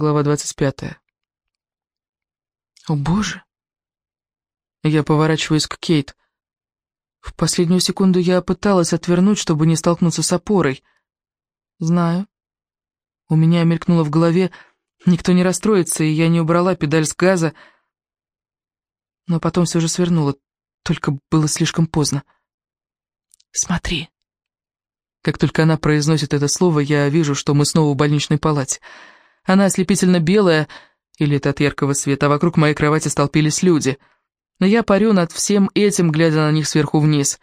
Глава 25. О, боже. Я поворачиваюсь к Кейт. В последнюю секунду я пыталась отвернуть, чтобы не столкнуться с опорой. Знаю. У меня мелькнуло в голове, никто не расстроится, и я не убрала педаль с газа, но потом все же свернула, только было слишком поздно. «Смотри». Как только она произносит это слово, я вижу, что мы снова в больничной палате. Она ослепительно белая, или это от яркого света, а вокруг моей кровати столпились люди. Но я парю над всем этим, глядя на них сверху вниз.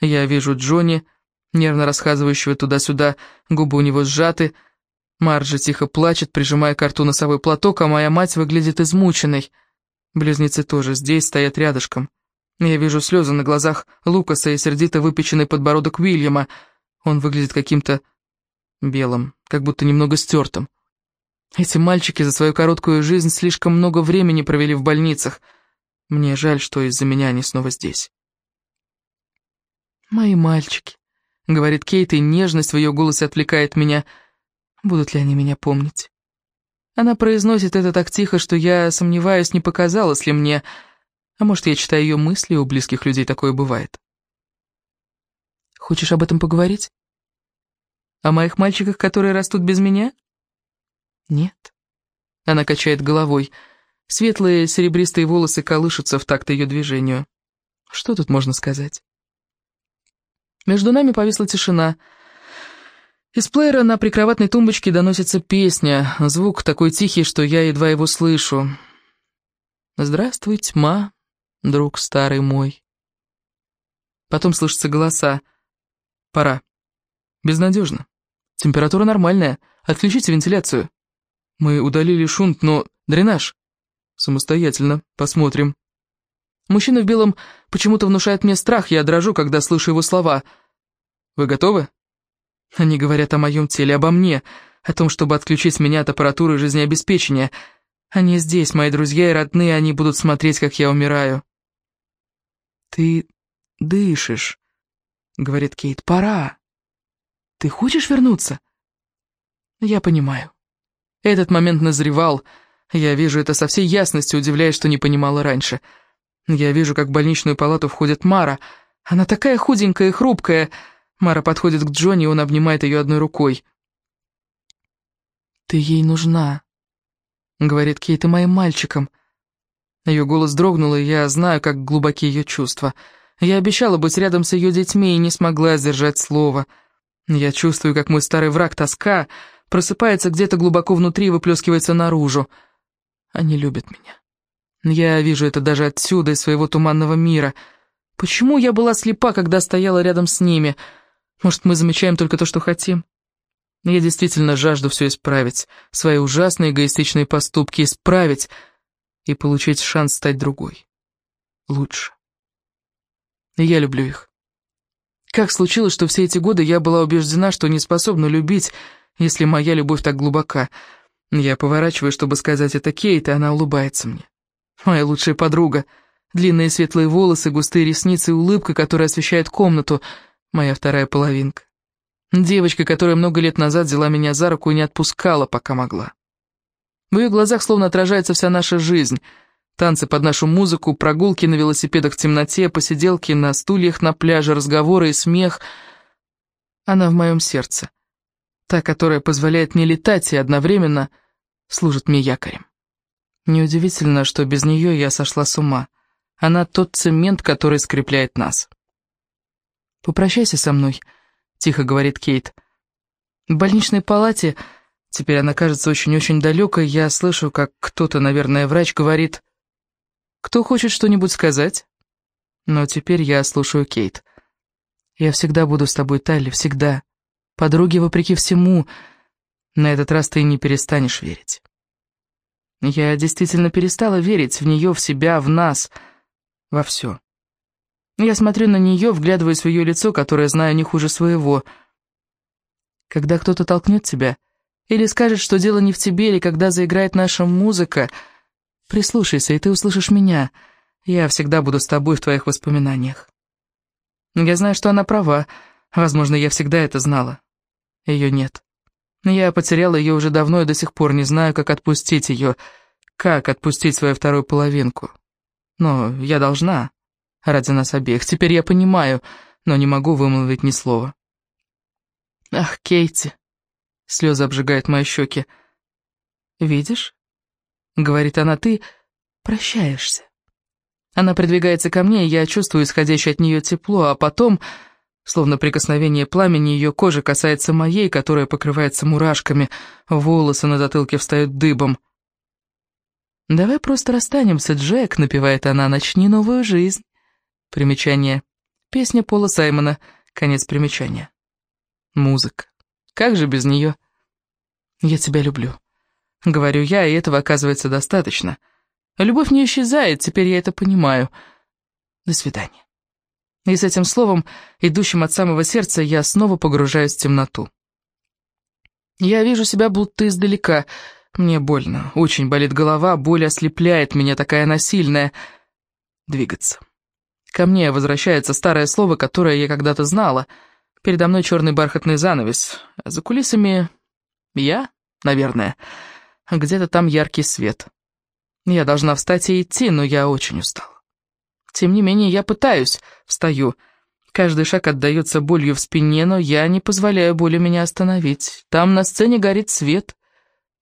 Я вижу Джонни, нервно расхазывающего туда-сюда, губы у него сжаты. Марджи тихо плачет, прижимая к рту носовой платок, а моя мать выглядит измученной. Близнецы тоже здесь, стоят рядышком. Я вижу слезы на глазах Лукаса и сердито выпеченный подбородок Уильяма. Он выглядит каким-то белым, как будто немного стертым. Эти мальчики за свою короткую жизнь слишком много времени провели в больницах. Мне жаль, что из-за меня они снова здесь. «Мои мальчики», — говорит Кейт, и нежность в ее голосе отвлекает меня. «Будут ли они меня помнить?» Она произносит это так тихо, что я сомневаюсь, не показалось ли мне... А может, я читаю ее мысли, у близких людей такое бывает. Хочешь об этом поговорить? О моих мальчиках, которые растут без меня? Нет. Она качает головой. Светлые серебристые волосы колышутся в такт ее движению. Что тут можно сказать? Между нами повисла тишина. Из плеера на прикроватной тумбочке доносится песня, звук такой тихий, что я едва его слышу. «Здравствуй, тьма, друг старый мой». Потом слышатся голоса. «Пора. Безнадежно. Температура нормальная. Отключите вентиляцию». Мы удалили шунт, но дренаж. Самостоятельно. Посмотрим. Мужчина в белом почему-то внушает мне страх, я дрожу, когда слышу его слова. Вы готовы? Они говорят о моем теле, обо мне, о том, чтобы отключить меня от аппаратуры жизнеобеспечения. Они здесь, мои друзья и родные, они будут смотреть, как я умираю. «Ты дышишь», — говорит Кейт, — «пора. Ты хочешь вернуться?» Я понимаю. Этот момент назревал. Я вижу это со всей ясностью, удивляясь, что не понимала раньше. Я вижу, как в больничную палату входит Мара. Она такая худенькая и хрупкая. Мара подходит к Джонни, и он обнимает ее одной рукой. «Ты ей нужна», — говорит Кейт, — «и моим мальчикам». Ее голос дрогнул, и я знаю, как глубоки ее чувства. Я обещала быть рядом с ее детьми и не смогла сдержать слово. Я чувствую, как мой старый враг, тоска, просыпается где-то глубоко внутри и выплескивается наружу. Они любят меня. Я вижу это даже отсюда, из своего туманного мира. Почему я была слепа, когда стояла рядом с ними? Может, мы замечаем только то, что хотим? Я действительно жажду все исправить, свои ужасные эгоистичные поступки исправить и получить шанс стать другой. Лучше. я люблю их. Как случилось, что все эти годы я была убеждена, что не способна любить, если моя любовь так глубока. Я поворачиваю, чтобы сказать это Кейт, и она улыбается мне. Моя лучшая подруга. Длинные светлые волосы, густые ресницы и улыбка, которая освещает комнату. Моя вторая половинка. Девочка, которая много лет назад взяла меня за руку и не отпускала, пока могла. В ее глазах словно отражается вся наша жизнь. Танцы под нашу музыку, прогулки на велосипедах в темноте, посиделки на стульях на пляже, разговоры и смех. Она в моем сердце. Та, которая позволяет мне летать и одновременно служит мне якорем. Неудивительно, что без нее я сошла с ума. Она тот цемент, который скрепляет нас. «Попрощайся со мной», — тихо говорит Кейт. В больничной палате, теперь она кажется очень-очень далекой, я слышу, как кто-то, наверное, врач говорит, «Кто хочет что-нибудь сказать?» Но теперь я слушаю Кейт. «Я всегда буду с тобой, Талли, всегда». Подруги, вопреки всему, на этот раз ты не перестанешь верить. Я действительно перестала верить в нее, в себя, в нас, во все. Я смотрю на нее, вглядываясь в ее лицо, которое знаю не хуже своего. Когда кто-то толкнет тебя, или скажет, что дело не в тебе, или когда заиграет наша музыка, прислушайся, и ты услышишь меня. Я всегда буду с тобой в твоих воспоминаниях. Я знаю, что она права, возможно, я всегда это знала. Ее нет. Я потеряла ее уже давно и до сих пор не знаю, как отпустить ее, как отпустить свою вторую половинку. Но я должна, ради нас обеих. Теперь я понимаю, но не могу вымолвить ни слова. Ах, Кейти, слезы обжигают мои щеки. Видишь? Говорит она, ты прощаешься. Она придвигается ко мне, и я чувствую исходящее от нее тепло, а потом, словно прикосновение пламени, ее кожи касается моей, которая покрывается мурашками, волосы на затылке встают дыбом. «Давай просто расстанемся, Джек», — напевает она, — «начни новую жизнь». Примечание. Песня Пола Саймона. Конец примечания. Музыка. Как же без нее? «Я тебя люблю», — говорю я, и этого оказывается достаточно. Любовь не исчезает, теперь я это понимаю. До свидания. И с этим словом, идущим от самого сердца, я снова погружаюсь в темноту. Я вижу себя будто издалека — мне больно, очень болит голова, боль ослепляет меня, такая насильная. Двигаться. Ко мне возвращается старое слово, которое я когда-то знала. Передо мной черный бархатный занавес, за кулисами я, наверное. Где-то там яркий свет. Я должна встать и идти, но я очень устала. Тем не менее, я пытаюсь, встаю. Каждый шаг отдается болью в спине, но я не позволяю боли меня остановить. Там на сцене горит свет.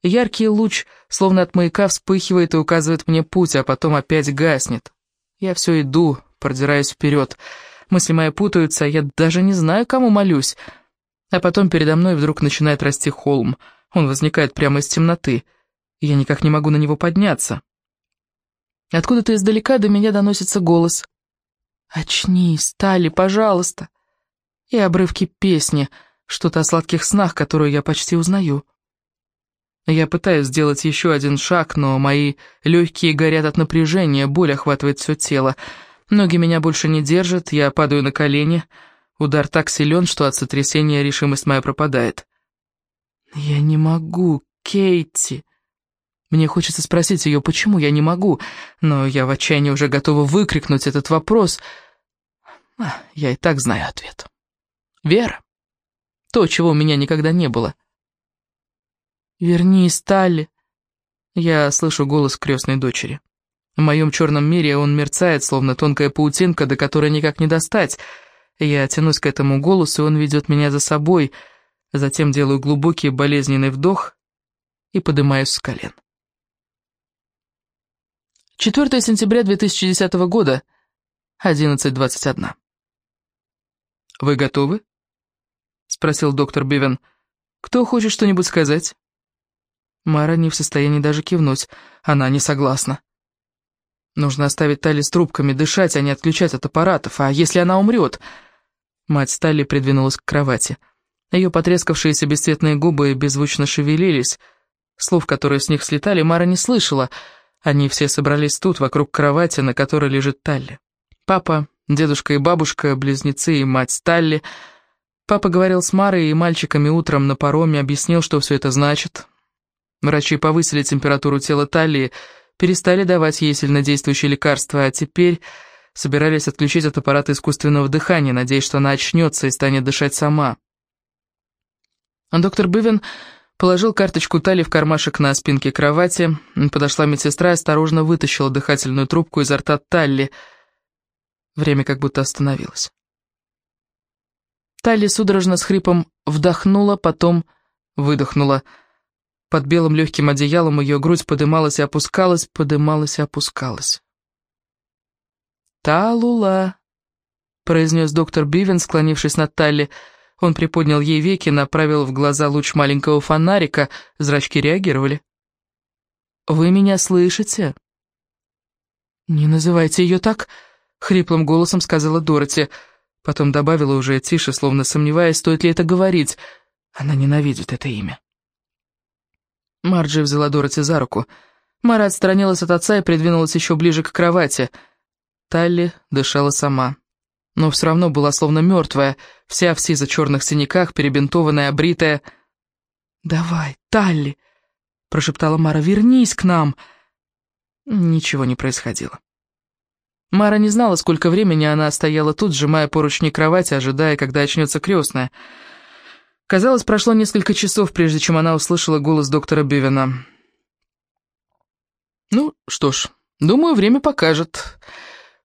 Яркий луч, словно от маяка, вспыхивает и указывает мне путь, а потом опять гаснет. Я все иду, продираюсь вперед. Мысли мои путаются, а я даже не знаю, кому молюсь. А потом передо мной вдруг начинает расти холм. Он возникает прямо из темноты. Я никак не могу на него подняться. Откуда-то издалека до меня доносится голос. «Очнись, Тали, пожалуйста!» И обрывки песни, что-то о сладких снах, которую я почти узнаю. Я пытаюсь сделать еще один шаг, но мои легкие горят от напряжения, боль охватывает все тело. Ноги меня больше не держат, я падаю на колени. Удар так силен, что от сотрясения решимость моя пропадает. «Я не могу, Кейти!» Мне хочется спросить ее, почему я не могу, но я в отчаянии уже готова выкрикнуть этот вопрос. А, я и так знаю ответ. Вера. То, чего у меня никогда не было. «Вернись, Талли!» Я слышу голос крестной дочери. В моем черном мире он мерцает, словно тонкая паутинка, до которой никак не достать. Я тянусь к этому голосу, и он ведет меня за собой, затем делаю глубокий болезненный вдох и поднимаюсь с колен. 4 сентября 2010 года, 11.21. «Вы готовы?» — спросил доктор Бивен. «Кто хочет что-нибудь сказать?» Мара не в состоянии даже кивнуть. Она не согласна. Нужно оставить Тали с трубками, дышать, а не отключать от аппаратов. А если она умрет? Мать Тали придвинулась к кровати. Ее потрескавшиеся бесцветные губы беззвучно шевелились. Слов, которые с них слетали, Мара не слышала. Они все собрались тут, вокруг кровати, на которой лежит Талли. Папа, дедушка и бабушка, близнецы и мать Талли. Папа говорил с Марой и мальчиками утром на пароме, объяснил, что все это значит, Врачи повысили температуру тела Талии, перестали давать ей сильнодействующие лекарства, а теперь собирались отключить от аппарата искусственного дыхания, надеясь, что она очнется и станет дышать сама. Доктор Бывен положил карточку Тали в кармашек на спинке кровати. Подошла медсестра и осторожно вытащила дыхательную трубку изо рта Талли. Время как будто остановилось. Талли судорожно с хрипом вдохнула, потом выдохнула — под белым легким одеялом ее грудь подымалась и опускалась, подымалась и опускалась. «Та-лула», — произнес доктор Бивен, склонившись над Талли. Он приподнял ей веки, направил в глаза луч маленького фонарика, зрачки реагировали. «Вы меня слышите?» «Не называйте ее так», — хриплым голосом сказала Дороти. Потом добавила уже тише, словно сомневаясь, стоит ли это говорить. Она ненавидит это имя. Марджи взяла Дороти за руку. Мара отстранилась от отца и придвинулась еще ближе к кровати. Талли дышала сама. Но все равно была словно мертвая, вся в сизо-черных синяках, перебинтованная, обритая. «Давай, Талли!» — прошептала Мара. «Вернись к нам!» Ничего не происходило. Мара не знала, сколько времени она стояла тут, сжимая поручни кровати, ожидая, когда очнется крестная. Казалось, прошло несколько часов, прежде чем она услышала голос доктора Бивена. «Ну, что ж, думаю, время покажет.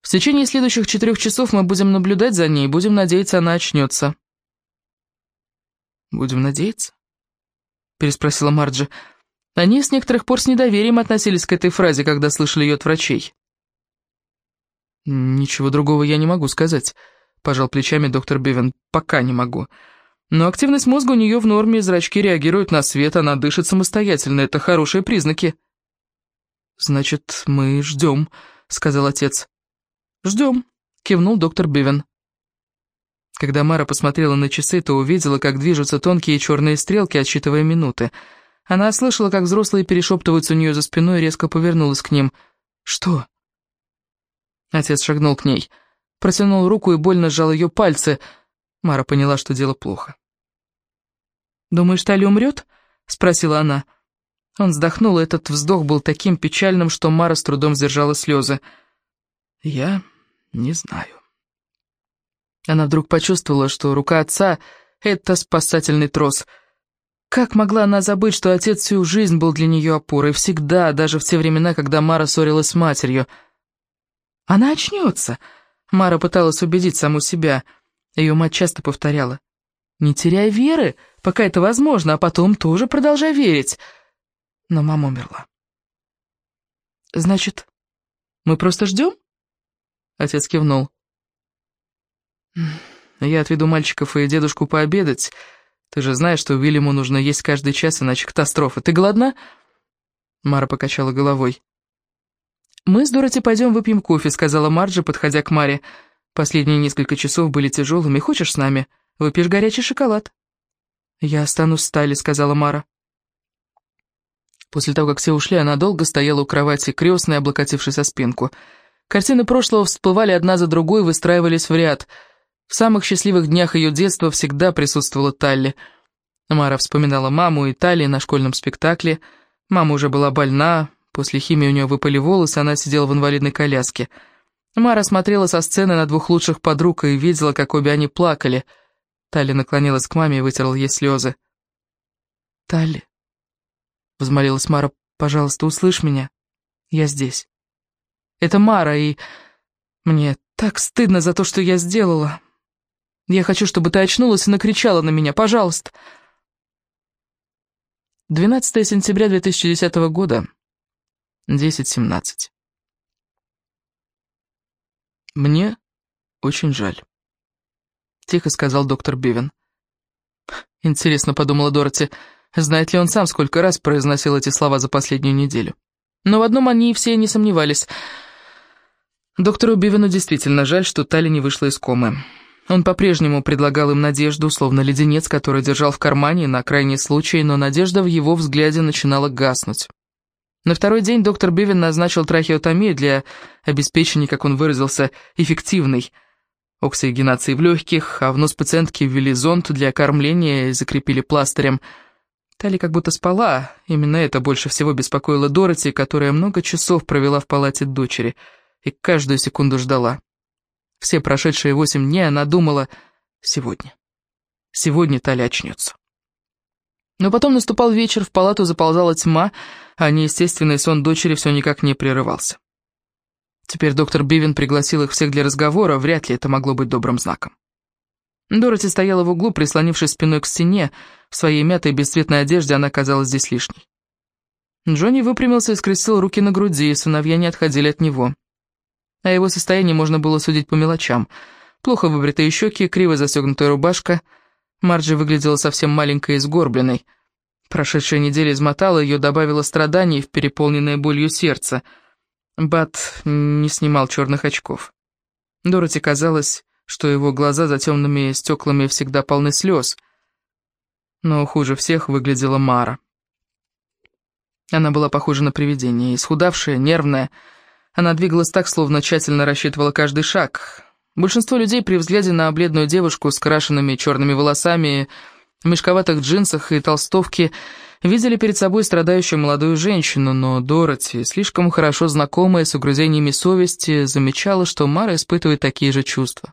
В течение следующих четырех часов мы будем наблюдать за ней, будем надеяться, она очнется». «Будем надеяться?» — переспросила Марджи. Они с некоторых пор с недоверием относились к этой фразе, когда слышали ее от врачей. «Ничего другого я не могу сказать», — пожал плечами доктор Бивен. «Пока не могу. Но активность мозга у нее в норме, зрачки реагируют на свет, она дышит самостоятельно. Это хорошие признаки». «Значит, мы ждем», — сказал отец. «Ждем», — кивнул доктор Бивен. Когда Мара посмотрела на часы, то увидела, как движутся тонкие черные стрелки, отсчитывая минуты. Она слышала, как взрослые перешептываются у нее за спиной, и резко повернулась к ним. «Что?» Отец шагнул к ней, протянул руку и больно сжал ее пальцы. Мара поняла, что дело плохо. «Думаешь, Тали умрет?» — спросила она. Он вздохнул, и этот вздох был таким печальным, что Мара с трудом сдержала слезы. «Я не знаю». Она вдруг почувствовала, что рука отца — это спасательный трос. Как могла она забыть, что отец всю жизнь был для нее опорой, всегда, даже в те времена, когда Мара ссорилась с матерью — она очнется. Мара пыталась убедить саму себя. Ее мать часто повторяла. Не теряй веры, пока это возможно, а потом тоже продолжай верить. Но мама умерла. Значит, мы просто ждем? Отец кивнул. Я отведу мальчиков и дедушку пообедать. Ты же знаешь, что Уильяму нужно есть каждый час, иначе катастрофа. Ты голодна? Мара покачала головой. «Мы с Дороти пойдем выпьем кофе», — сказала Марджи, подходя к Маре. «Последние несколько часов были тяжелыми. Хочешь с нами? Выпьешь горячий шоколад?» «Я останусь с Тали», — сказала Мара. После того, как все ушли, она долго стояла у кровати, крестной, облокотившись о спинку. Картины прошлого всплывали одна за другой, выстраивались в ряд. В самых счастливых днях ее детства всегда присутствовала Талли. Мара вспоминала маму и Талли на школьном спектакле. Мама уже была больна, После химии у нее выпали волосы, она сидела в инвалидной коляске. Мара смотрела со сцены на двух лучших подруг и видела, как обе они плакали. Талли наклонилась к маме и вытерла ей слезы. «Талли», — взмолилась Мара, — «пожалуйста, услышь меня. Я здесь. Это Мара, и мне так стыдно за то, что я сделала. Я хочу, чтобы ты очнулась и накричала на меня, пожалуйста». 12 сентября 2010 года. 10.17. «Мне очень жаль», — тихо сказал доктор Бивен. «Интересно», — подумала Дороти, — «знает ли он сам, сколько раз произносил эти слова за последнюю неделю?» Но в одном они все не сомневались. Доктору Бивену действительно жаль, что Тали не вышла из комы. Он по-прежнему предлагал им надежду, словно леденец, который держал в кармане на крайний случай, но надежда в его взгляде начинала гаснуть. На второй день доктор Бивен назначил трахеотомию для обеспечения, как он выразился, эффективной оксигенации в легких, а в нос пациентки ввели зонд для кормления и закрепили пластырем. Тали как будто спала, именно это больше всего беспокоило Дороти, которая много часов провела в палате дочери и каждую секунду ждала. Все прошедшие восемь дней она думала «сегодня». Сегодня Тали очнется. Но потом наступал вечер, в палату заползала тьма, а неестественный сон дочери все никак не прерывался. Теперь доктор Бивен пригласил их всех для разговора, вряд ли это могло быть добрым знаком. Дороти стояла в углу, прислонившись спиной к стене. В своей мятой бесцветной одежде она казалась здесь лишней. Джонни выпрямился и скрестил руки на груди, и сыновья не отходили от него. О его состоянии можно было судить по мелочам. Плохо выбритые щеки, криво застегнутая рубашка — Марджи выглядела совсем маленькой и сгорбленной. Прошедшая неделя измотала ее, добавила страданий в переполненное болью сердце. Бат не снимал черных очков. Дороти казалось, что его глаза за темными стеклами всегда полны слез. Но хуже всех выглядела Мара. Она была похожа на привидение, исхудавшая, нервная. Она двигалась так, словно тщательно рассчитывала каждый шаг. Большинство людей при взгляде на бледную девушку с крашенными черными волосами, мешковатых джинсах и толстовке видели перед собой страдающую молодую женщину, но Дороти, слишком хорошо знакомая с угрызениями совести, замечала, что Мара испытывает такие же чувства.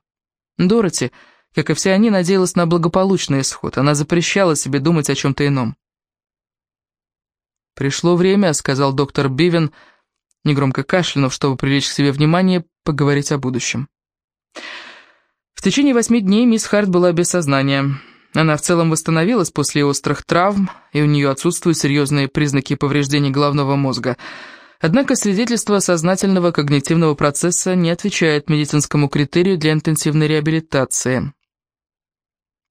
Дороти, Как и все они, надеялась на благополучный исход. Она запрещала себе думать о чем-то ином. «Пришло время», — сказал доктор Бивен, негромко кашлянув, чтобы привлечь к себе внимание, поговорить о будущем. В течение восьми дней мисс Харт была без сознания. Она в целом восстановилась после острых травм, и у нее отсутствуют серьезные признаки повреждений головного мозга. Однако свидетельство сознательного когнитивного процесса не отвечает медицинскому критерию для интенсивной реабилитации.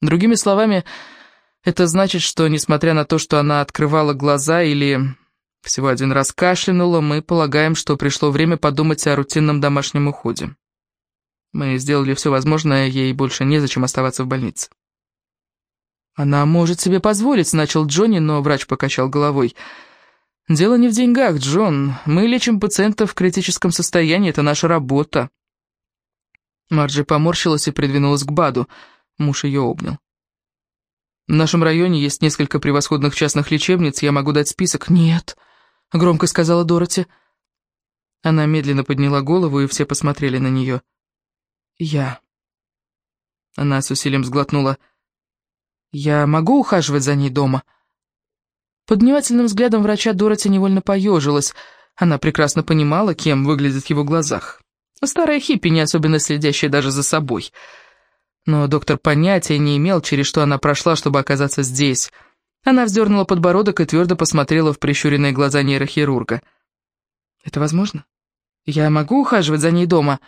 Другими словами, это значит, что, несмотря на то, что она открывала глаза или всего один раз кашлянула, мы полагаем, что пришло время подумать о рутинном домашнем уходе. Мы сделали все возможное, ей больше незачем оставаться в больнице. «Она может себе позволить», — начал Джонни, но врач покачал головой. «Дело не в деньгах, Джон. Мы лечим пациентов в критическом состоянии, это наша работа». Марджи поморщилась и придвинулась к Баду. Муж ее обнял. «В нашем районе есть несколько превосходных частных лечебниц, я могу дать список». «Нет», — громко сказала Дороти. Она медленно подняла голову, и все посмотрели на нее. «Я...» Она с усилием сглотнула. «Я могу ухаживать за ней дома?» Под внимательным взглядом врача Дороти невольно поежилась. Она прекрасно понимала, кем выглядит в его глазах. Старая хиппи, не особенно следящая даже за собой. Но доктор понятия не имел, через что она прошла, чтобы оказаться здесь. Она вздернула подбородок и твердо посмотрела в прищуренные глаза нейрохирурга. «Это возможно? Я могу ухаживать за ней дома?»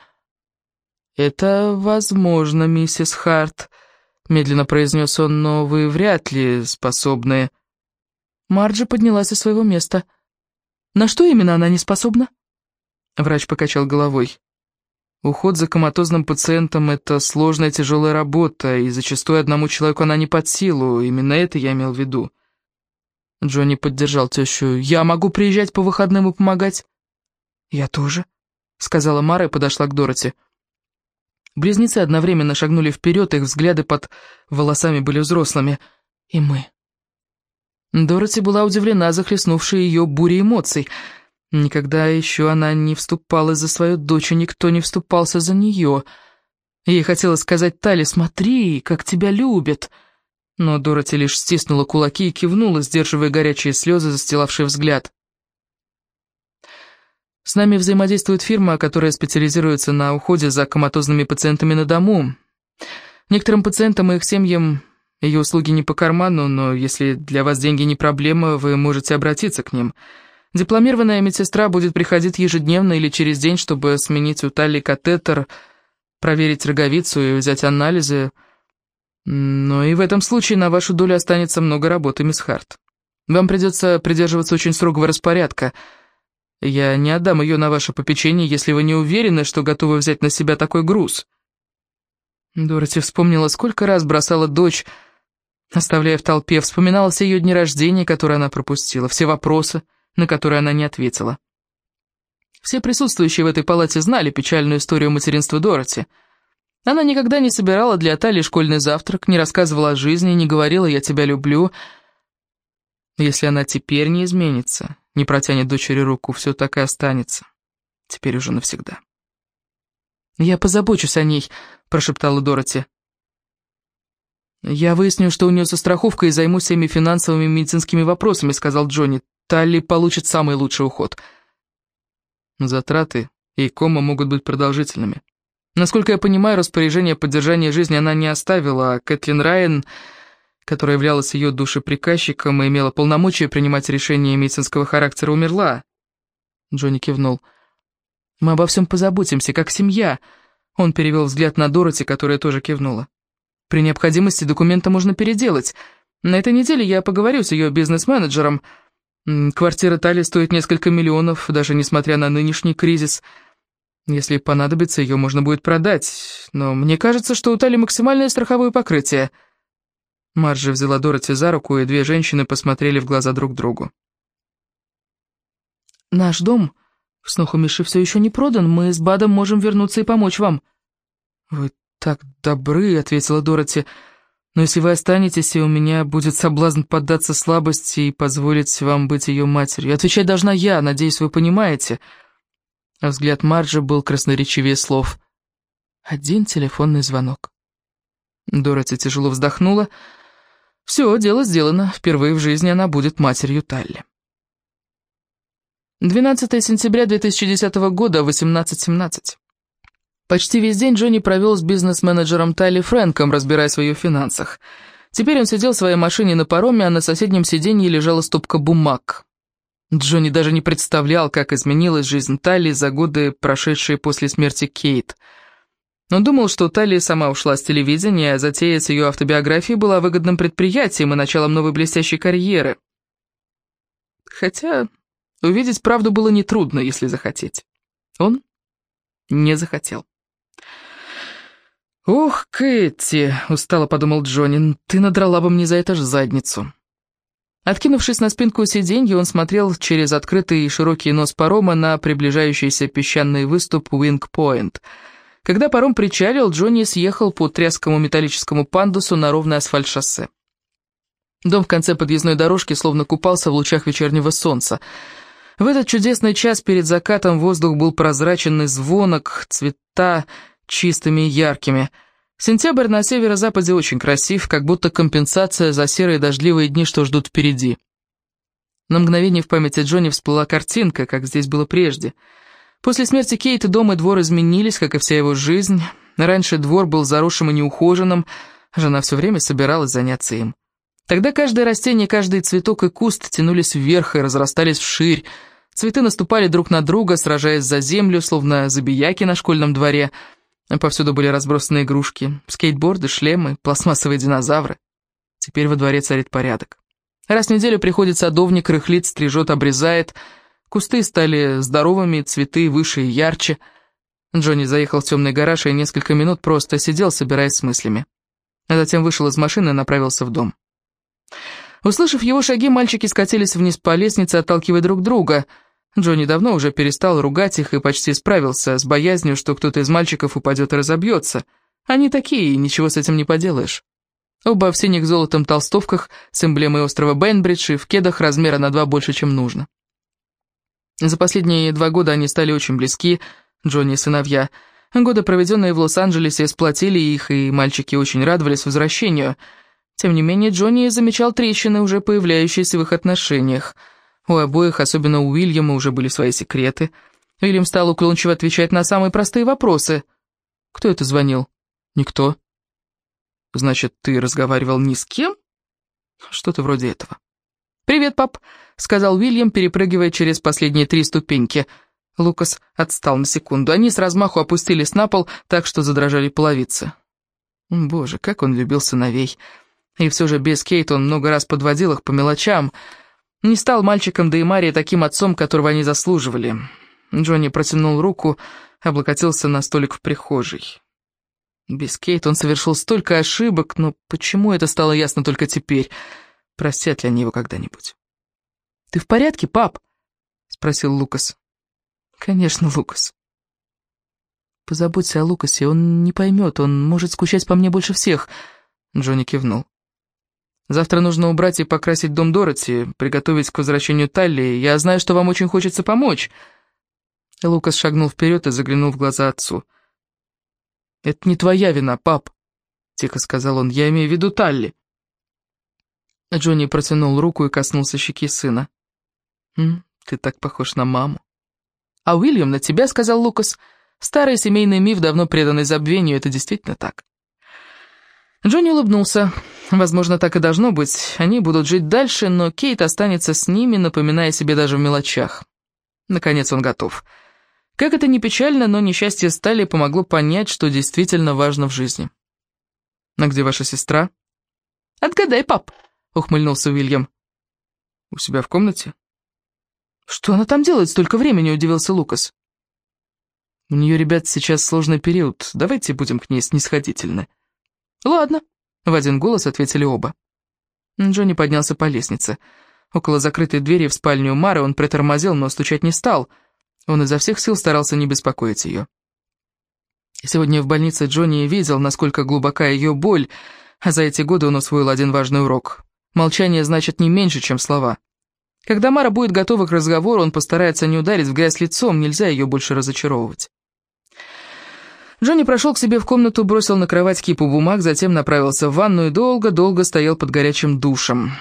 «Это возможно, миссис Харт», — медленно произнес он, — «но вы вряд ли способны...» Марджи поднялась со своего места. «На что именно она не способна?» Врач покачал головой. Уход за коматозным пациентом – это сложная тяжелая работа, и зачастую одному человеку она не под силу, именно это я имел в виду. Джонни поддержал тещу. «Я могу приезжать по выходным и помогать?» «Я тоже», — сказала Мара и подошла к Дороти. Близнецы одновременно шагнули вперед, их взгляды под волосами были взрослыми. «И мы». Дороти была удивлена захлестнувшей ее бурей эмоций — Никогда еще она не вступала за свою дочь, и никто не вступался за нее. Ей хотелось сказать Тали, смотри, как тебя любят. Но Дороти лишь стиснула кулаки и кивнула, сдерживая горячие слезы, застилавшие взгляд. С нами взаимодействует фирма, которая специализируется на уходе за коматозными пациентами на дому. Некоторым пациентам и их семьям ее услуги не по карману, но если для вас деньги не проблема, вы можете обратиться к ним – Дипломированная медсестра будет приходить ежедневно или через день, чтобы сменить у Талии катетер, проверить роговицу и взять анализы. Но и в этом случае на вашу долю останется много работы, мисс Харт. Вам придется придерживаться очень строгого распорядка. Я не отдам ее на ваше попечение, если вы не уверены, что готовы взять на себя такой груз». Дороти вспомнила, сколько раз бросала дочь, оставляя в толпе, вспоминала все ее дни рождения, которые она пропустила, все вопросы — на который она не ответила. Все присутствующие в этой палате знали печальную историю материнства Дороти. Она никогда не собирала для Атали школьный завтрак, не рассказывала о жизни, не говорила «я тебя люблю». Если она теперь не изменится, не протянет дочери руку, все так и останется. Теперь уже навсегда. «Я позабочусь о ней», — прошептала Дороти. «Я выясню, что у нее со страховкой и займусь всеми финансовыми и медицинскими вопросами», — сказал Джонни. Талли получит самый лучший уход. Затраты и кома могут быть продолжительными. Насколько я понимаю, распоряжение поддержания жизни она не оставила, а Кэтлин Райан, которая являлась ее душеприказчиком и имела полномочия принимать решения медицинского характера, умерла. Джонни кивнул. «Мы обо всем позаботимся, как семья». Он перевел взгляд на Дороти, которая тоже кивнула. «При необходимости документы можно переделать. На этой неделе я поговорю с ее бизнес-менеджером». Квартира Тали стоит несколько миллионов, даже несмотря на нынешний кризис. Если понадобится, ее можно будет продать. Но мне кажется, что у Тали максимальное страховое покрытие. Марджи взяла Дороти за руку, и две женщины посмотрели в глаза друг другу. «Наш дом в Снохумише все еще не продан. Мы с Бадом можем вернуться и помочь вам». «Вы так добры», — ответила Дороти, — но если вы останетесь, и у меня будет соблазн поддаться слабости и позволить вам быть ее матерью. Отвечать должна я, надеюсь, вы понимаете». А взгляд Марджа был красноречивее слов. Один телефонный звонок. Дороти тяжело вздохнула. Все, дело сделано. Впервые в жизни она будет матерью Талли. 12 сентября 2010 года, 18.17. Почти весь день Джонни провел с бизнес-менеджером Талли Фрэнком, разбираясь в ее финансах. Теперь он сидел в своей машине на пароме, а на соседнем сиденье лежала стопка бумаг. Джонни даже не представлял, как изменилась жизнь Талли за годы, прошедшие после смерти Кейт. Он думал, что Талли сама ушла с телевидения, а затея с ее автобиографией была выгодным предприятием и началом новой блестящей карьеры. Хотя Увидеть правду было нетрудно, если захотеть. Он не захотел. «Ох, Кэти!» — устало подумал Джонни. «Ты надрала бы мне за это ж задницу». Откинувшись на спинку сиденья, он смотрел через открытый и широкий нос парома на приближающийся песчаный выступ Уинг-Пойнт. Когда паром причалил, Джонни съехал по тряскому металлическому пандусу на ровное асфальт-шоссе. Дом в конце подъездной дорожки словно купался в лучах вечернего солнца. В этот чудесный час перед закатом воздух был прозрачен и звонок, цвета чистыми и яркими. Сентябрь на северо-западе очень красив, как будто компенсация за серые дождливые дни, что ждут впереди. На мгновение в памяти Джонни всплыла картинка, как здесь было прежде. После смерти Кейта дом и двор изменились, как и вся его жизнь. Раньше двор был заросшим и неухоженным, жена все время собиралась заняться им. Тогда каждое растение, каждый цветок и куст тянулись вверх и разрастались вширь. Цветы наступали друг на друга, сражаясь за землю, словно забияки на школьном дворе. Повсюду были разбросаны игрушки, скейтборды, шлемы, пластмассовые динозавры. Теперь во дворе царит порядок. Раз в неделю приходит садовник, рыхлит, стрижет, обрезает. Кусты стали здоровыми, цветы выше и ярче. Джонни заехал в темный гараж и несколько минут просто сидел, собираясь с мыслями. А затем вышел из машины и направился в дом. Услышав его шаги, мальчики скатились вниз по лестнице, отталкивая друг друга. Джонни давно уже перестал ругать их и почти справился с боязнью, что кто-то из мальчиков упадет и разобьется. Они такие, ничего с этим не поделаешь. Оба в синих золотом толстовках с эмблемой острова Бенбридж и в кедах размера на два больше, чем нужно. За последние два года они стали очень близки, Джонни и сыновья. Годы, проведенные в Лос-Анджелесе, сплотили их, и мальчики очень радовались возвращению – тем не менее, Джонни замечал трещины, уже появляющиеся в их отношениях. У обоих, особенно у Уильяма, уже были свои секреты. Уильям стал уклончиво отвечать на самые простые вопросы. «Кто это звонил?» «Никто». «Значит, ты разговаривал ни с кем?» «Что-то вроде этого». «Привет, пап», — сказал Уильям, перепрыгивая через последние три ступеньки. Лукас отстал на секунду. Они с размаху опустились на пол, так что задрожали половицы. Боже, как он любил сыновей. И все же без Кейт он много раз подводил их по мелочам. Не стал мальчиком, да и Мария таким отцом, которого они заслуживали. Джонни протянул руку, облокотился на столик в прихожей. Без Кейт он совершил столько ошибок, но почему это стало ясно только теперь? Простят ли они его когда-нибудь? «Ты в порядке, пап?» — спросил Лукас. «Конечно, Лукас». «Позаботься о Лукасе, он не поймет, он может скучать по мне больше всех», — Джонни кивнул. Завтра нужно убрать и покрасить дом Дороти, приготовить к возвращению Талли. Я знаю, что вам очень хочется помочь». Лукас шагнул вперед и заглянул в глаза отцу. «Это не твоя вина, пап», — тихо сказал он. «Я имею в виду Талли». Джонни протянул руку и коснулся щеки сына. «М, «Ты так похож на маму». «А Уильям на тебя», — сказал Лукас. «Старый семейный миф, давно преданный забвению, это действительно так». Джонни улыбнулся. Возможно, так и должно быть. Они будут жить дальше, но Кейт останется с ними, напоминая себе даже в мелочах. Наконец он готов. Как это ни печально, но несчастье Стали помогло понять, что действительно важно в жизни. «А где ваша сестра?» «Отгадай, пап», — ухмыльнулся Уильям. «У себя в комнате?» «Что она там делает столько времени?» — удивился Лукас. «У нее, ребят, сейчас сложный период. Давайте будем к ней снисходительны». «Ладно», — в один голос ответили оба. Джонни поднялся по лестнице. Около закрытой двери в спальню Мары он притормозил, но стучать не стал. Он изо всех сил старался не беспокоить ее. Сегодня в больнице Джонни видел, насколько глубока ее боль, а за эти годы он усвоил один важный урок. Молчание значит не меньше, чем слова. Когда Мара будет готова к разговору, он постарается не ударить в грязь лицом, нельзя ее больше разочаровывать. Джонни прошел к себе в комнату, бросил на кровать кипу бумаг, затем направился в ванну и долго-долго стоял под горячим душем.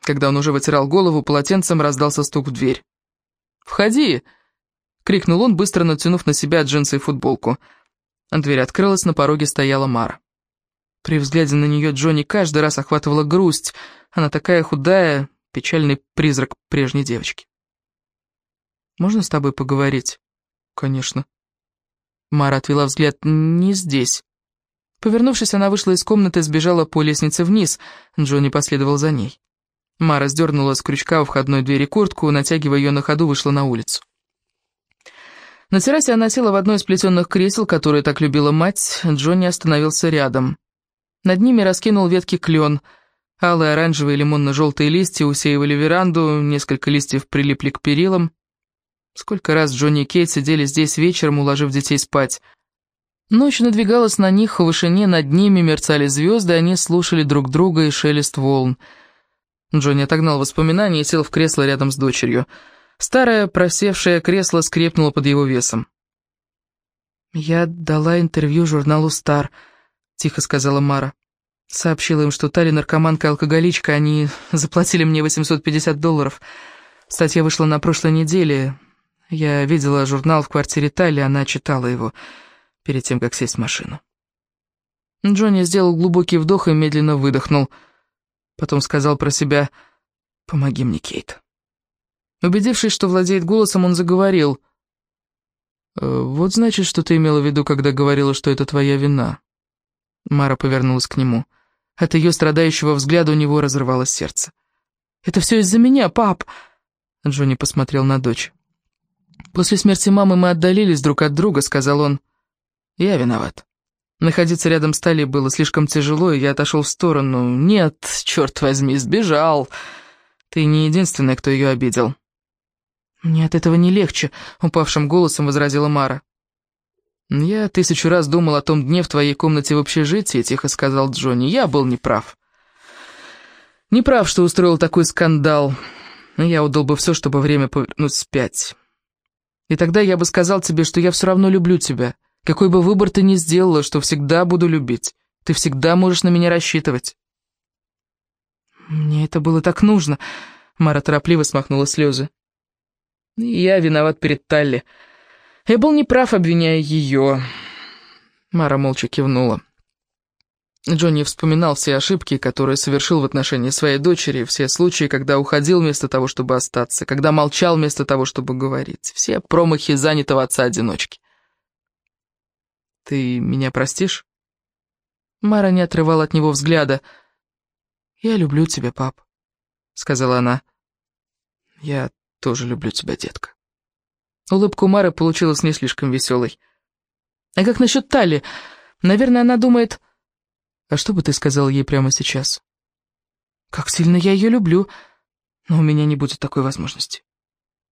Когда он уже вытирал голову, полотенцем раздался стук в дверь. «Входи!» — крикнул он, быстро натянув на себя джинсы и футболку. Дверь открылась, на пороге стояла Мара. При взгляде на нее Джонни каждый раз охватывала грусть. Она такая худая, печальный призрак прежней девочки. «Можно с тобой поговорить?» «Конечно». Мара отвела взгляд не здесь. Повернувшись, она вышла из комнаты и сбежала по лестнице вниз. Джонни последовал за ней. Мара сдернула с крючка у входной двери куртку, натягивая ее на ходу, вышла на улицу. На террасе она села в одно из плетеных кресел, которые так любила мать. Джонни остановился рядом. Над ними раскинул ветки клен. Алые, оранжевые, лимонно-желтые листья усеивали веранду, несколько листьев прилипли к перилам. Сколько раз Джонни и Кейт сидели здесь вечером, уложив детей спать. Ночь надвигалась на них, в вышине над ними мерцали звезды, они слушали друг друга и шелест волн. Джонни отогнал воспоминания и сел в кресло рядом с дочерью. Старое просевшее кресло скрепнуло под его весом. «Я дала интервью журналу «Стар», — тихо сказала Мара. Сообщила им, что Тали наркоманка и алкоголичка, они заплатили мне 850 долларов. Статья вышла на прошлой неделе, я видела журнал в квартире Тали, она читала его перед тем, как сесть в машину. Джонни сделал глубокий вдох и медленно выдохнул. Потом сказал про себя «Помоги мне, Кейт». Убедившись, что владеет голосом, он заговорил. «Э, «Вот значит, что ты имела в виду, когда говорила, что это твоя вина». Мара повернулась к нему. От ее страдающего взгляда у него разрывалось сердце. «Это все из-за меня, пап!» Джонни посмотрел на дочь. «После смерти мамы мы отдалились друг от друга», — сказал он. «Я виноват. Находиться рядом с Талией было слишком тяжело, и я отошел в сторону. Нет, черт возьми, сбежал. Ты не единственная, кто ее обидел». «Мне от этого не легче», — упавшим голосом возразила Мара. «Я тысячу раз думал о том дне в твоей комнате в общежитии», — тихо сказал Джонни. «Я был неправ. Неправ, что устроил такой скандал. Я удал бы все, чтобы время повернуть вспять. И тогда я бы сказал тебе, что я все равно люблю тебя. Какой бы выбор ты ни сделала, что всегда буду любить. Ты всегда можешь на меня рассчитывать. Мне это было так нужно. Мара торопливо смахнула слезы. Я виноват перед Талли. Я был неправ, обвиняя ее. Мара молча кивнула. Джонни вспоминал все ошибки, которые совершил в отношении своей дочери, все случаи, когда уходил вместо того, чтобы остаться, когда молчал вместо того, чтобы говорить, все промахи занятого отца-одиночки. «Ты меня простишь?» Мара не отрывала от него взгляда. «Я люблю тебя, пап», — сказала она. «Я тоже люблю тебя, детка». Улыбка Мары получилась не слишком веселой. «А как насчет Тали? Наверное, она думает...» А что бы ты сказал ей прямо сейчас? Как сильно я ее люблю, но у меня не будет такой возможности.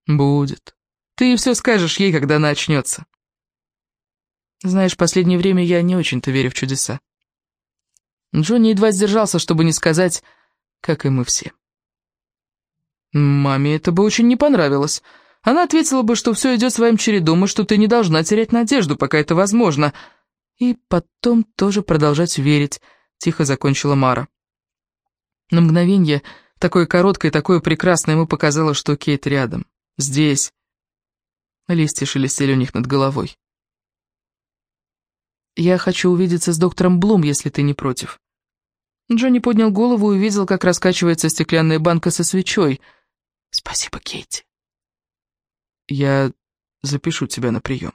Будет. Ты все скажешь ей, когда она очнется. Знаешь, последнее время я не очень-то верю в чудеса. Джонни едва сдержался, чтобы не сказать, как и мы все. Маме это бы очень не понравилось. Она ответила бы, что все идет своим чередом, и что ты не должна терять надежду, пока это возможно — и потом тоже продолжать верить», — тихо закончила Мара. На мгновение, такое короткое такое прекрасное, ему показалось, что Кейт рядом, здесь. Листья шелестели у них над головой. «Я хочу увидеться с доктором Блум, если ты не против». Джонни поднял голову и увидел, как раскачивается стеклянная банка со свечой. «Спасибо, Кейти». «Я запишу тебя на прием».